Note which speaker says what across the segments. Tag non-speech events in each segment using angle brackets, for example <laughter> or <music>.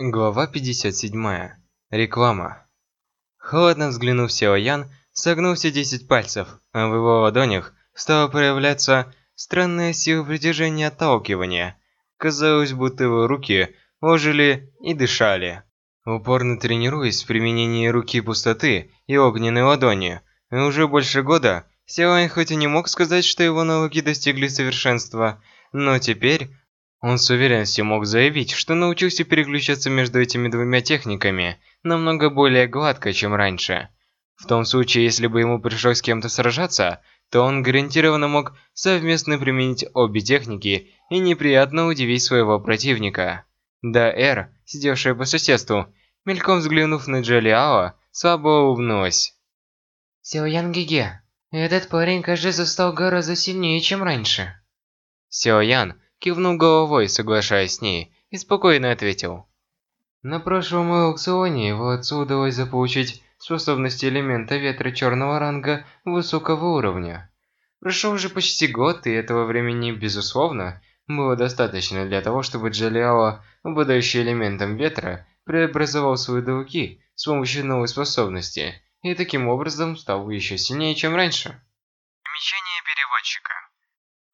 Speaker 1: Глава 57. Реклама. Холодно взглянув Сяо Ян, согнул все 10 пальцев, а в его ладонях стала проявляться странная сила притяжения отталкивания. Казалось, будто его руки ожили и дышали. Упорно тренируясь в применении руки пустоты и огненной ладони, уже больше года, Ян хоть и не мог сказать, что его навыки достигли совершенства, но теперь он с уверенностью мог заявить, что научился переключаться между этими двумя техниками намного более гладко, чем раньше. В том случае, если бы ему пришлось с кем-то сражаться, то он гарантированно мог совместно применить обе техники и неприятно удивить своего противника. Да Эр, сидевшая по соседству, мельком взглянув на Джалиао, слабо улыбнулась.
Speaker 2: Сяо Ян Гиге, этот парень, кажется, стал гораздо сильнее, чем раньше.
Speaker 1: Сяо Ян кивнул головой, соглашаясь с ней, и спокойно ответил. На прошлом аукционе его отцу удалось заполучить способности элемента ветра черного ранга высокого уровня. Прошел уже почти год, и этого времени, безусловно, было достаточно для того, чтобы Джалиао, обладающий элементом ветра, преобразовал свои долги с помощью новой способности, и таким образом стал еще сильнее, чем раньше.
Speaker 3: Примечание переводчика.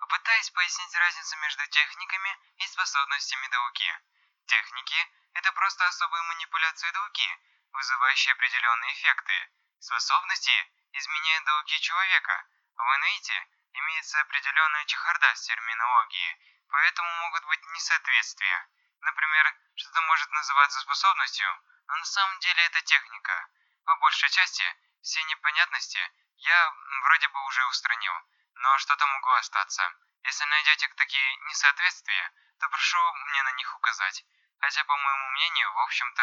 Speaker 3: Попытаюсь пояснить разницу между техниками и способностями Дауки. Техники – это просто особые манипуляции Дауки, вызывающие определенные эффекты. Способности изменяют Дауки человека. В инете имеется определенная чехарда с терминологией, поэтому могут быть несоответствия. Например, что-то может называться способностью, но на самом деле это техника. По большей части, все непонятности я вроде бы уже устранил но что-то могло остаться. Если найдете такие несоответствия, то прошу мне на них указать. Хотя, по моему мнению, в общем-то,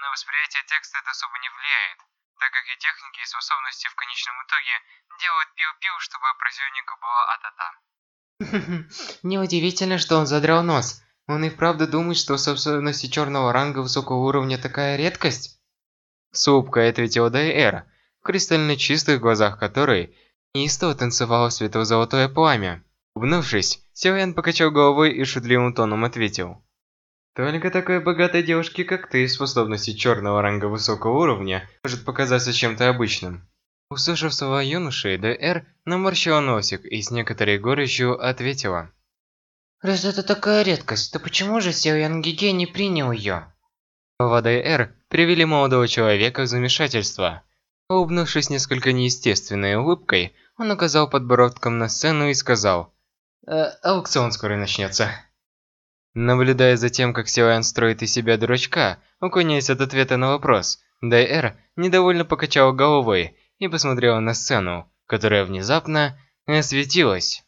Speaker 3: на восприятие текста это особо не влияет, так как и техники, и способности в конечном итоге делают пиу-пиу, чтобы противнику было а-та-та. <laughs>
Speaker 2: Неудивительно, что он задрал нос. Он и вправду думает, что способности черного ранга высокого уровня такая редкость?
Speaker 1: С ответила Дайэр, в кристально чистых глазах которой неистово танцевало светло-золотое пламя. Улыбнувшись, Силуэн покачал головой и шутливым тоном ответил. «Только такой богатой девушке, как ты, способности черного ранга высокого уровня, может показаться чем-то обычным». Услышав слова юноши, Д.Р. наморщила носик и с некоторой горечью ответила.
Speaker 2: «Раз это такая редкость, то почему же Сяо Янгиге не принял ее?»
Speaker 1: Слова Д.Р. привели молодого человека в замешательство. Улыбнувшись несколько неестественной улыбкой, он указал подбородком на сцену и сказал «Э, «Аукцион скоро начнется». Наблюдая за тем, как Силуэн строит из себя дурачка, уклоняясь от ответа на вопрос, Дайэр недовольно покачал головой и посмотрела на сцену, которая внезапно осветилась.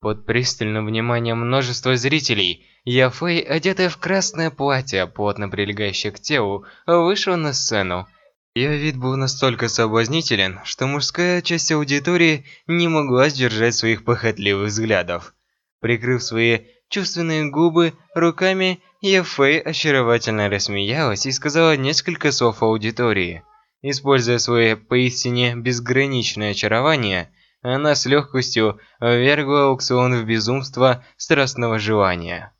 Speaker 1: Под пристальным вниманием множества зрителей, Яфэй, одетая в красное платье, плотно прилегающее к телу, вышла на сцену ее вид был настолько соблазнителен, что мужская часть аудитории не могла сдержать своих похотливых взглядов. Прикрыв свои чувственные губы руками, Ефэй очаровательно рассмеялась и сказала несколько слов аудитории. Используя свое поистине безграничное очарование, она с легкостью ввергла аукцион в безумство страстного желания.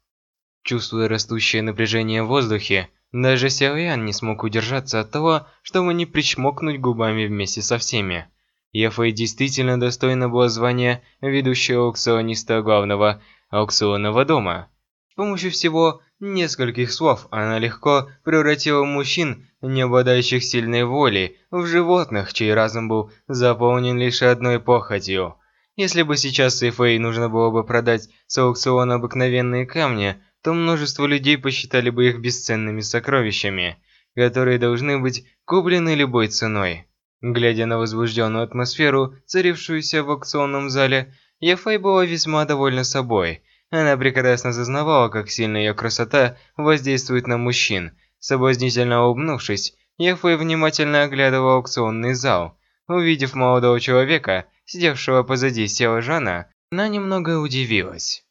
Speaker 1: Чувствуя растущее напряжение в воздухе, даже Сяоян не смог удержаться от того, чтобы не причмокнуть губами вместе со всеми. Ефэй действительно достойна была звания ведущего аукциониста главного аукционного дома. С помощью всего нескольких слов она легко превратила мужчин, не обладающих сильной волей, в животных, чей разум был заполнен лишь одной похотью. Если бы сейчас Ефэй нужно было бы продать с аукциона обыкновенные камни, то множество людей посчитали бы их бесценными сокровищами, которые должны быть куплены любой ценой. Глядя на возбужденную атмосферу, царившуюся в аукционном зале, Ефай была весьма довольна собой. Она прекрасно сознавала, как сильно ее красота воздействует на мужчин. Соблазнительно улыбнувшись, Ефай внимательно оглядывала аукционный зал. Увидев молодого человека, сидевшего позади Сео Жана, она немного удивилась.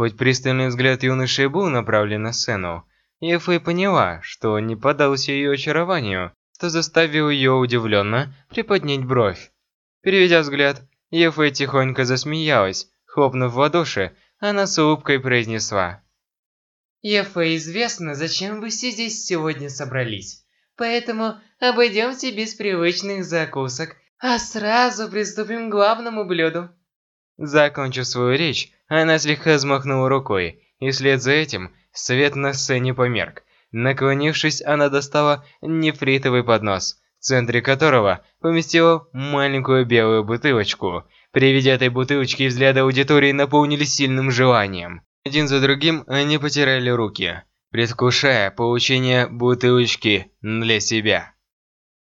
Speaker 1: Хоть пристальный взгляд юноши был направлен на сцену, Ефэй поняла, что не поддался ее очарованию, что заставил ее удивленно приподнять бровь. Переведя взгляд, Ефэй тихонько засмеялась, хлопнув в ладоши, она с улыбкой произнесла.
Speaker 2: Ефе известно, зачем вы все здесь сегодня собрались. Поэтому обойдемте без привычных закусок, а сразу приступим к главному блюду.
Speaker 1: Закончив свою речь, она слегка взмахнула рукой, и вслед за этим свет на сцене померк. Наклонившись, она достала нефритовый поднос, в центре которого поместила маленькую белую бутылочку. При виде этой бутылочки взгляды аудитории наполнились сильным желанием. Один за другим они потеряли руки, предвкушая получение бутылочки для себя.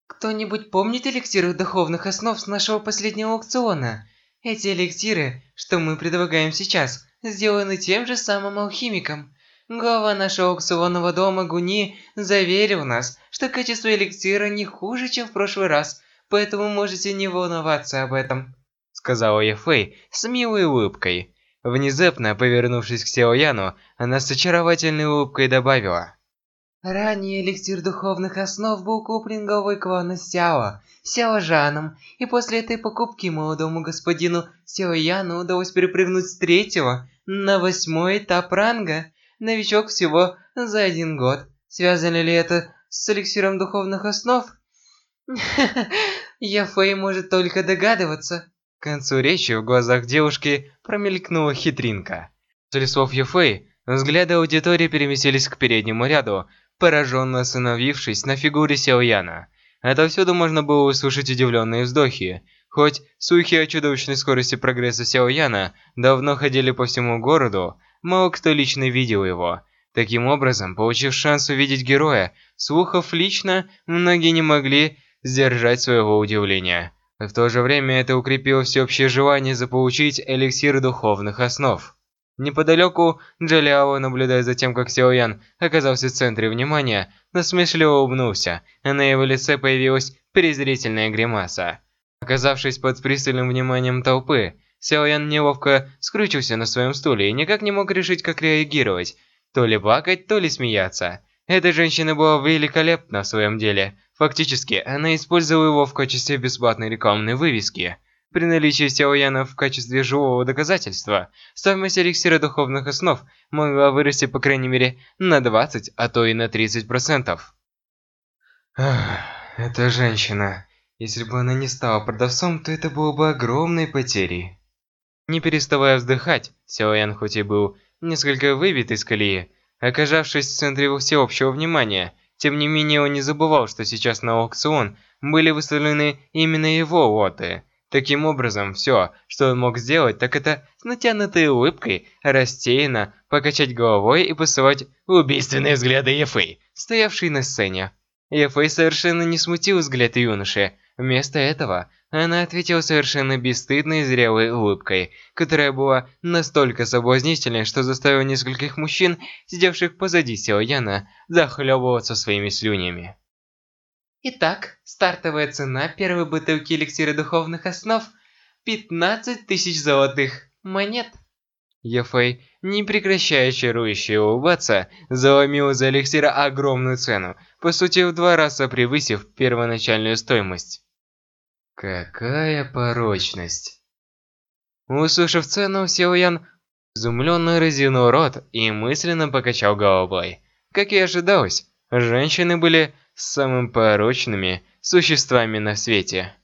Speaker 2: Кто-нибудь помнит эликсиры духовных основ с нашего последнего аукциона? Эти эликсиры, что мы предлагаем сейчас, сделаны тем же самым алхимиком. Глава нашего аукционного дома Гуни заверил нас, что качество эликсира не хуже, чем в прошлый раз, поэтому можете не волноваться об этом.
Speaker 1: Сказала Ефэй с милой улыбкой. Внезапно, повернувшись к Сяо Яну, она с очаровательной улыбкой добавила.
Speaker 2: Ранее эликсир духовных основ был куплен главой клана Сяо, Сяо Жаном, и после этой покупки молодому господину Сяо Яну удалось перепрыгнуть с третьего на восьмой этап ранга. Новичок всего за один год. Связано ли это с эликсиром духовных основ? <laughs> Яфэй может только догадываться.
Speaker 1: К концу речи в глазах девушки промелькнула хитринка. После слов Юфэй, взгляды аудитории переместились к переднему ряду, пораженно остановившись на фигуре Сяояна. Отовсюду можно было услышать удивленные вздохи. Хоть слухи о чудовищной скорости прогресса Сяояна давно ходили по всему городу, мало кто лично видел его. Таким образом, получив шанс увидеть героя, слухов лично, многие не могли сдержать своего удивления. В то же время это укрепило всеобщее желание заполучить эликсир духовных основ. Неподалеку Джалиао, наблюдая за тем, как Сяо Ян оказался в центре внимания, насмешливо улыбнулся, а на его лице появилась презрительная гримаса. Оказавшись под пристальным вниманием толпы, Сяо Ян неловко скрючился на своем стуле и никак не мог решить, как реагировать, то ли плакать, то ли смеяться. Эта женщина была великолепна в своем деле. Фактически, она использовала его в качестве бесплатной рекламной вывески. При наличии Сяояна в качестве живого доказательства, стоимость эликсира духовных основ могла вырасти по крайней мере на 20, а то и на 30%. Ах, эта женщина. Если бы она не стала продавцом, то это было бы огромной потерей. Не переставая вздыхать, Сяоян хоть и был несколько выбит из колеи, Оказавшись в центре всеобщего внимания, тем не менее он не забывал, что сейчас на аукцион были выставлены именно его лоты. Таким образом, все, что он мог сделать, так это с натянутой улыбкой, растерянно покачать головой и посылать убийственные взгляды Ефэй, стоявшей на сцене. Ефэй совершенно не смутил взгляд юноши. Вместо этого она ответила совершенно бесстыдной и зрелой улыбкой, которая была настолько соблазнительной, что заставила нескольких мужчин, сидевших позади Силаяна, захлебываться своими слюнями.
Speaker 2: Итак, стартовая цена первой бутылки эликсира духовных основ – 15 тысяч золотых монет.
Speaker 1: Ефэй, не прекращая чарующе улыбаться, заломила за эликсира огромную цену, по сути в два раза превысив первоначальную стоимость. Какая порочность. Услышав цену, Силуян изумленно разинул рот и мысленно покачал головой. Как и ожидалось, женщины были самыми порочными существами на свете.